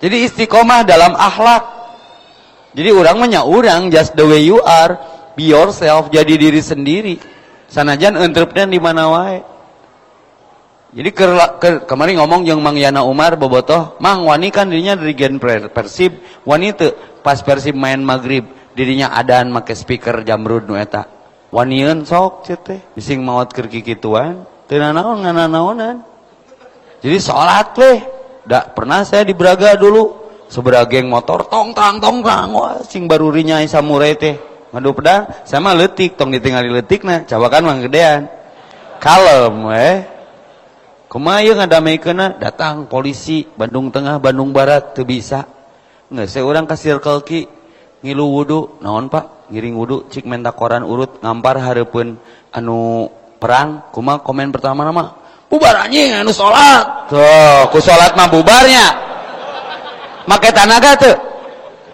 Jadi istiqomah dalam akhlak. Jadi orang menya orang just the way you are, be yourself, jadi diri sendiri. Sanajan entrepreneur di mana wae. Jadi ke, ke, kemarin ngomong yang Mang Yana Umar bobotoh, Mang wani kan dirinya dari gen Persib, wani itu pas Persib main maghrib, dirinya adan make speaker jamrud nu eta. Wanian sok cete, bising maut keur kikituan, teu nanaon ngananaonan. Jadi sholat leh. Dak pernah saya di Braga dulu, seberageng motor tong tang tong tang, wah sing barurinya samurai teh. Ngadu pedang, sama letik, tong ditinggali letik nah, cawakan mang gedean. Kalem eh. Kumaya ngadamaikeuna datang polisi Bandung Tengah, Bandung Barat teu bisa. Nggak saya orang kasir kelki ngilu wudu, naon Pak? Ngiring wudu cik menta koran urut ngampar hareupeun anu perang, kuma komen pertama nama bubar anjing anu salat. Tuh, ku salat mah bubarnya. Make tanaga tuh.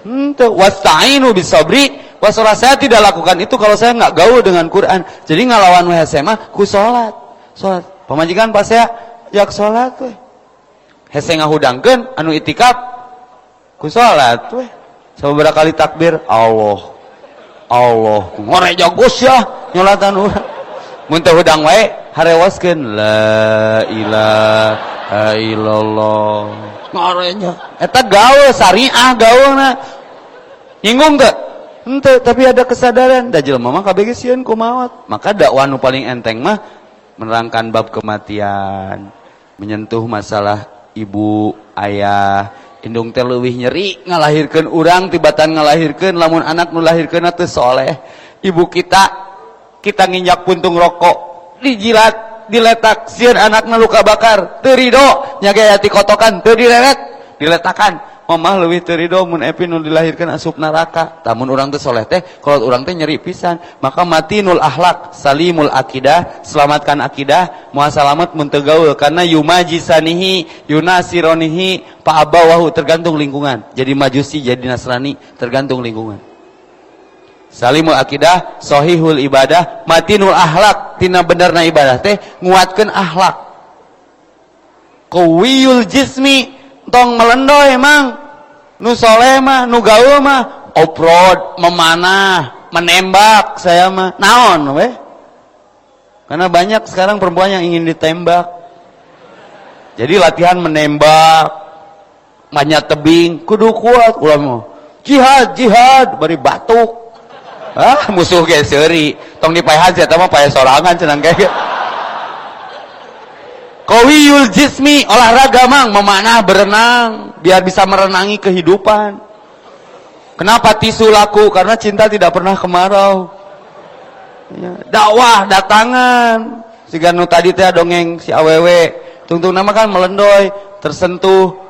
Henteu wasta'inu bisabri wasolah saya tidak lakukan itu kalau saya nggak gaul dengan Quran. Jadi ngalawan WHC mah ku salat. Salat. Pas saya jak salat we. Hese ngahudangkeun anu itikaf ku salat we. Kali takbir Allah. Allah. Ngore jagus ya nyolatan urang. Mun teu hudang wae harewaskeun la ilaha illallah. Ngarenya eta gaul syariah gaulna. Nyinggung teu? Henteu, tapi ada kesadaran da jelema mah kabeh sieun kumaot. Maka dakwah nu paling enteng mah menerangkan bab kematian, menyentuh masalah ibu, ayah, indung teh leuwih nyeri ngalahirkeun urang tibatan ngalahirkeun lamun anak nu lahirkeun teh soleh. Ibu kita kita nginjak puntung rokok, dijilat, diletak, sieun anakna luka bakar, nyage ati kotokan, teu dilelet, diletakan. Mamah leuwih teu ridho mun epi nu asup neraka. Tamun urang teh soleh teh, kalau urang teh nyeri pisan, maka mati nul akhlak, salimul akidah, selamatkan akidah, moal salamet mun teu gaul karena yumajisanihi, yunasironihi, pa'abawahu tergantung lingkungan. Jadi majusi, jadi nasrani tergantung lingkungan. Salimul akidah, sohihul ibadah, matinul akhlak, tina benerna ibadah teh nguatkeun akhlak. Qawiyul jismi, tong melendoy emang. Nu soleh mah nu gaul mah oprod memanah menembak saya mah. Naon weh? Karena banyak sekarang perempuan yang ingin ditembak. Jadi latihan menembak banyak tebing kudu kuat ulah mau jihad jihad bari batuk ah musuh ge seuri tong dipaehan sia mah pae sorangan cenah kayak Kawiyul jismi, olahraga mang, memanah, berenang, biar bisa merenangi kehidupan. Kenapa tisu laku? Karena cinta tidak pernah kemarau. Ya. Dakwah, datangan. Si Ganu tadi teh dongeng si awewe. Tungtung nama kan melendoy, tersentuh.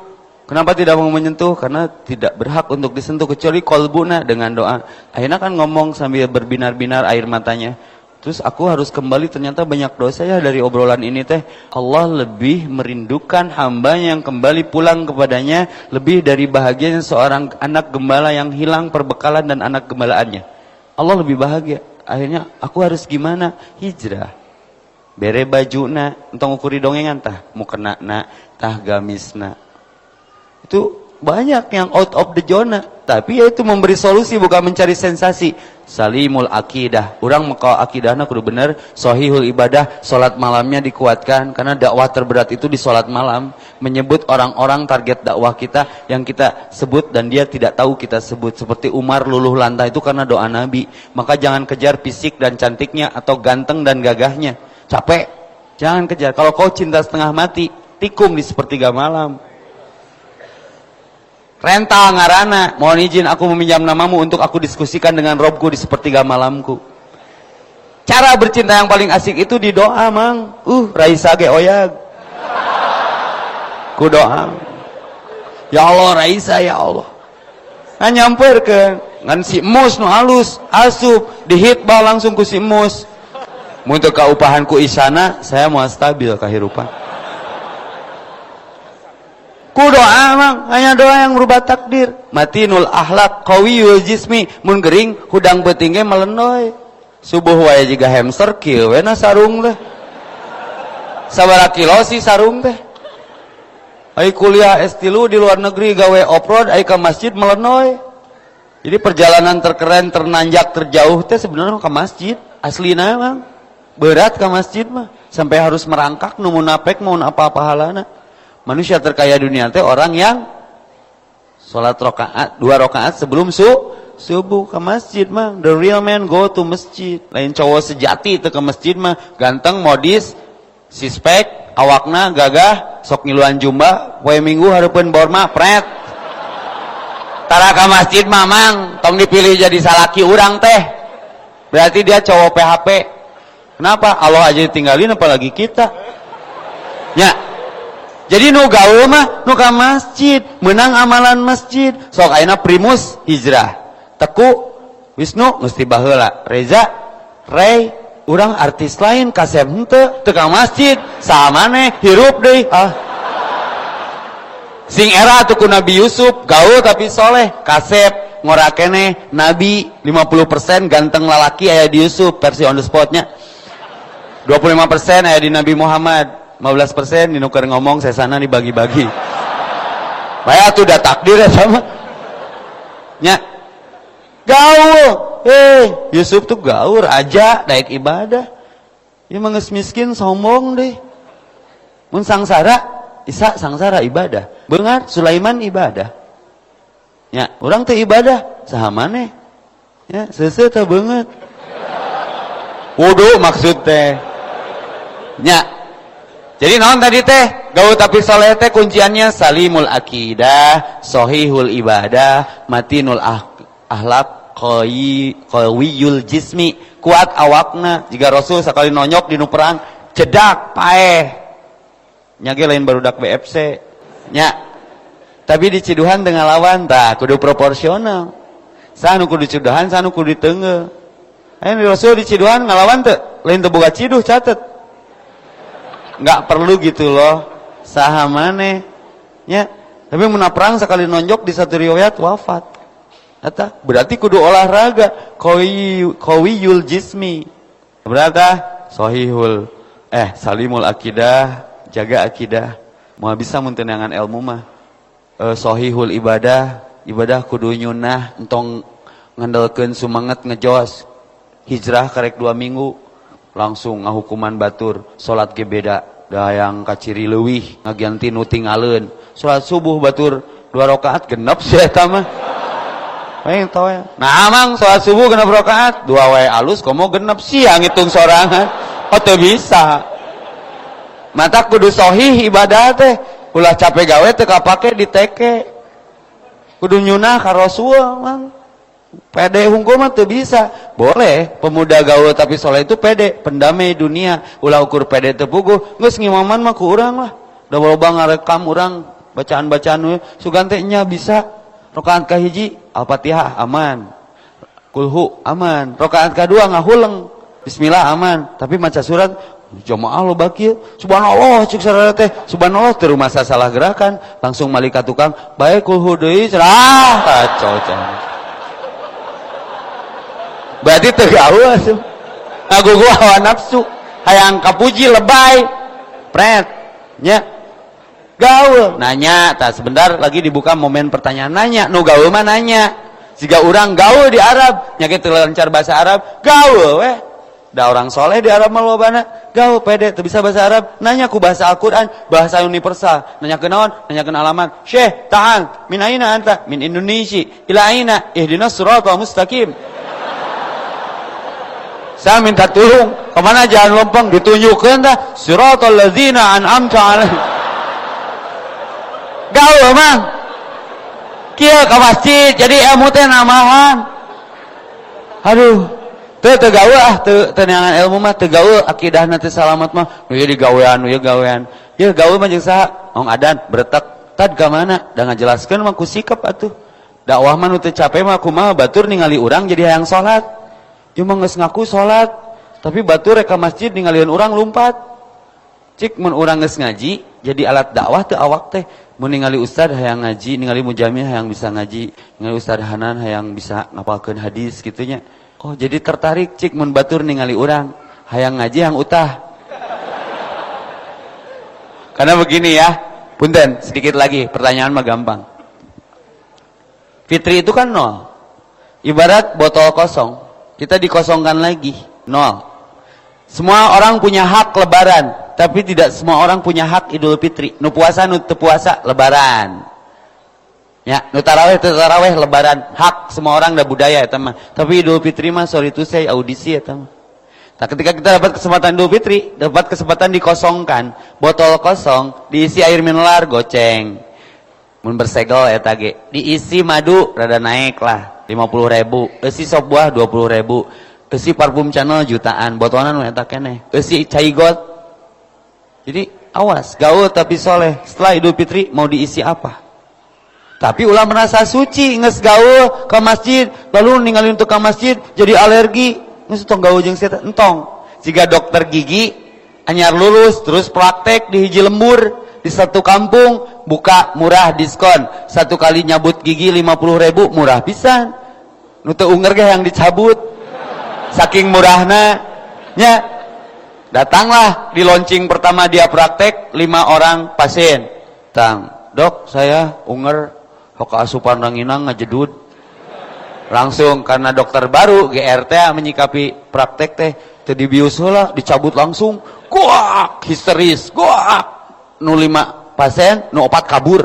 Kenapa tidak mau menyentuh? Karena tidak berhak untuk disentuh kecuali kolbuna dengan doa. Akhirnya kan ngomong sambil berbinar-binar air matanya. Terus aku harus kembali ternyata banyak dosa ya dari obrolan ini teh. Allah lebih merindukan hamba yang kembali pulang kepadanya lebih dari bahagianya seorang anak gembala yang hilang perbekalan dan anak gembalaannya. Allah lebih bahagia. Akhirnya aku harus gimana? Hijrah. Bere baju na, entong ukuri dongengan tah, mukena na, tah gamisna. Itu banyak yang out of the zona tapi yaitu memberi solusi bukan mencari sensasi. Salimul akidah. Orang maka akidahnya kudu bener. Sohihul ibadah solat malamnya dikuatkan. Karena dakwah terberat itu di solat malam. Menyebut orang-orang target dakwah kita yang kita sebut dan dia tidak tahu kita sebut. Seperti Umar luluh lantai itu karena doa Nabi. Maka jangan kejar fisik dan cantiknya atau ganteng dan gagahnya. Capek. Jangan kejar. Kalau kau cinta setengah mati tikung di sepertiga malam rental ngarana. Mohon izin aku meminjam namamu untuk aku diskusikan dengan Robku di sepertiga malamku. Cara bercinta yang paling asik itu di doa mang. Uh Raisa ge oyag. Ku doa ya Allah Raisa ya Allah. Nah nyamperkan ngan si mus nu halus asup. Dihitbah langsung ku si mus. Untuk kaupahanku isana saya mau stabil kehidupan ku doa mang. Hanya doa yang merubah takdir. Matinul akhlak qawiyul jismi. Mun gering hudang beuting ge melendoy subuh wae jiga hamster kieu we na sarung teh. Sabaraha kilo sih sarung teh. Ai kuliah S3 di luar negeri gawe off-road ai ke masjid melenoy. Jadi perjalanan terkeren, ternanjak, terjauh teh sebenarnya ke masjid. Aslina emang berat ke masjid mah. Sampai harus merangkak nu munapek mau apa-apa halana. Manusia terkaya dunia teh orang yang sholat rakaat dua rakaat sebelum su subuh ke masjid mah. The real man go to masjid. Lain cowok sejati itu ke masjid mah ganteng modis sispek awakna gagah sok ngiluan jumba poe minggu hareupeun bor mah pret tara ka masjid mamang tong dipilih jadi salaki urang teh. Berarti dia cowok PHP kenapa? Allah aja ditinggalin apalagi kita. Ya jadi nu gaul mah nu ka masjid. Menang amalan masjid. Sok ayeuna primus hijrah. Teku Wisnu mesti baheula. Reza Ray orang artis lain kasep henteu tukang masjid. Samane hirup deh. Ah. Sing era tuh Nabi Yusuf gaul tapi soleh. Kasep ngorakene Nabi 50% ganteng lalaki ayah di Yusuf versi on the spotnya. 25% ayah di Nabi Muhammad 15% dinukar ngomong saya sana dibagi-bagi Bayar tuh udah takdir ya sama nya gaul Eh, Yusuf tuh gaur aja naik ibadah. Ya menges miskin sombong deh. Mun sangsara, Isa sangsara ibadah. Bengar Sulaiman ibadah. Ya, orang tuh ibadah sahamane. Ya, sese banget. Wudu maksud teh. Ya. Jadi non tadi teh? Gaul tapi soleh teh kunciannya salimul akidah, sohihul ibadah, matinul ah ahlak qawi qawiyul jismi. Kuat awakna. Jika Rasul sekali nonyok di perang cedak paeh. Nyage lain barudak BFC nya. Tapi di ciduhan dengan lawan tak kudu proporsional. Sanu kudu ciduhan sanu kudu ditengge ayo Rasul di ciduhan ngalawan tuh lain teu boga ciduh catet nggak perlu gitu loh sahamane nya tapi mun perang sekali nonjok di satu riwayat wafat Eta berarti kudu olahraga. Kawi yul jismi. Berarti sohihul eh salimul akidah, jaga akidah. Mau bisa muntenangan ilmu mah. Eh, sohihul ibadah, ibadah kudu nyunah entong ngandalkeun sumanget ngejos. Hijrah karek dua minggu langsung ngahukuman batur, salat ge beda. Da yang kaciri leuwih ngaganti nu tinggalin. Salat subuh batur dua rakaat genep sih eta mah. Tahu ya. Nah, amang sholat subuh genep rakaat, dua wae alus komo genep siang hitung sorangan. Oh teu bisa. Mata kudu sohih ibadah teh. Ulah capek gawe teu kapake diteke. Kudu nyunah ka Rasul mang. Pede mah teu bisa. Boleh pemuda gaul tapi soleh itu pede, pendamai dunia. Ulah ukur pede teu puguh, geus ngimaman mah ku urang lah. Da loba ngarekam urang bacaan-bacaan we sugan teh nya bisa. Rakaat kahiji Al-Fatihah aman. Kulhu aman. Rakaat kedua ngahuleng. Bismillah aman. Tapi maca surat jamaah lo bakil. Subhanallah cik sarana teh. Subhanallah teu masa salah gerakan. Langsung malika tukang, baik kulhu deui cerah kacau Berarti teu gaul Ngagugu hawa nafsu. Hayang kapuji lebay. Pret. Nya. Gaul nanya tak sebentar lagi dibuka momen pertanyaan nanya. Nu gaul mah nanya. Jika orang gaul di Arab. Nyakit lancar bahasa Arab. Gaul weh da orang soleh di Arab malobana gaul pede tuh bisa bahasa Arab. Nanya ku bahasa Al-Quran. Bahasa universal. Nanya ke nanya ke alamat. Syekh tahan. Min aina anta? Min Indonesia. Ila aina? Ihdinas suratal mustaqim saya minta tolong ke mana jalan lompong? Ditunjukkan dah. Suratal ladzina an'amta alaihim gaul mang. Kieu ka masjid jadi ilmu teh namahan. Aduh. Teu teu gaul ah teu teu ilmu mah teu gaul akidahna teh salamat mah. Nu ieu digawean nu ieu gawean ieu gaul mah jeung saha? Ong adan beretak tad ka mana? Da ngajelaskeun mah ku sikap atuh. Dakwah mah nu teu capek mah kumaha batur ningali urang jadi hayang salat cuma geus ngaku salat tapi batur rek ka masjid ningalieun urang lumpat cik mun urang geus ngaji jadi alat dakwah teu awak teh. Mun ningali ustad hayang ngaji ningali mujamil hayang bisa ngaji ningali ustad Hanan hayang bisa ngapalkeun hadis gitunya. Oh jadi tertarik cik mun batur ningali urang hayang ngaji yang utah. Karena begini ya punten sedikit lagi pertanyaan mah gampang. Fitri itu kan nol. Ibarat botol kosong kita dikosongkan lagi nol semua orang punya hak lebaran tapi tidak semua orang punya hak idul fitri nu puasa nu puasa lebaran Ya, nu taraweh taraweh lebaran hak semua orang da budaya eta mah. Tapi Idul Fitri mah sorry itu saya audisi eta mah. Nah, ketika kita dapat kesempatan Idul Fitri, dapat kesempatan dikosongkan, botol kosong, diisi air mineral goceng. Mun bersegel eta ge, diisi madu rada naik lah, 50 ribu. Eusi sop buah 20 ribu. Eusi parfum channel jutaan, botolan nu eta keneh. Eusi cai gold. Jadi awas, gaul tapi soleh. Setelah Idul Fitri mau diisi apa? Tapi ulah merasa suci, nges gaul ke masjid, lalu ninggalin untuk ke masjid, jadi alergi, nges tong gaul jeung entong. Jika dokter gigi anyar lulus terus praktek di hiji lembur di satu kampung buka murah diskon. Satu kali nyabut gigi 50 ribu murah pisan. Nutu unger ge yang dicabut. Saking murahnya nya. Datanglah di launching pertama dia praktek lima orang pasien. Tang dok saya unger. Hoka asupan ranginang ngajedud langsung karena dokter baru GRT menyikapi praktek teh tadi bius dicabut langsung. Kuak histeris kuak nu lima pasien nu opat kabur.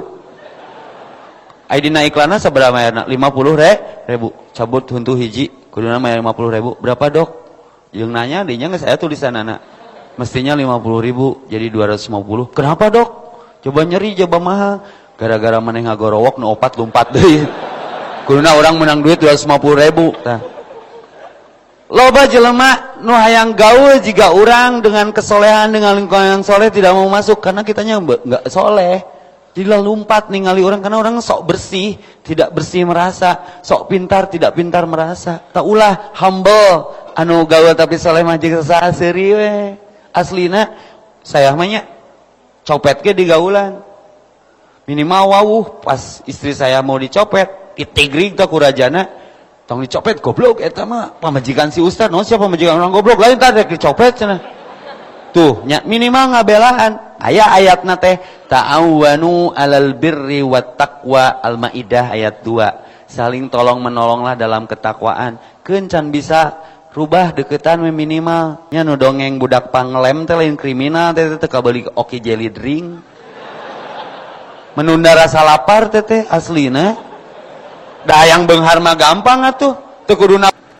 Aidina iklana seberapa ya lima puluh re, ribu cabut untuk hiji kuduna lima puluh ribu berapa dok? Yang nanya dinya nggak saya tulisan anak mestinya lima puluh ribu jadi dua ratus lima puluh. Kenapa dok? Coba nyeri coba mahal. Gara-gara maneh ngagorowok nu opat lompat deh. Kuduna orang menang duit 250 ribu nah. Loba jelema nu hayang gaul jika orang dengan kesolehan dengan lingkungan yang soleh tidak mau masuk karena kitanya nggak soleh. Jadi lompat ningali orang karena orang sok bersih tidak bersih merasa sok pintar tidak pintar merasa. Tak ulah humble anu gaul tapi soleh mah jeung saseri we. Aslina saya mahnya copet ke di gaulan. Minimal wawuh pas istri saya mau dicopet ditigrig tak kurajana tong dicopet goblok eta mah. Pamajikan si ustad no siapa pamajikan orang goblok? Lain tadi dicopet cenah tuh nya minimal ngabelaan aya ayatna teh ta'awanu alal birri wat taqwa al maidah ayat 2 saling tolong menolonglah dalam ketakwaan. Kencan bisa rubah deketan minimal. Nya nu dongeng budak panglem teh lain kriminal teh teh kabeli oke jelly drink. Menunda rasa lapar teteh aslina dah yang benghar mah gampang atuh. Teu kuduna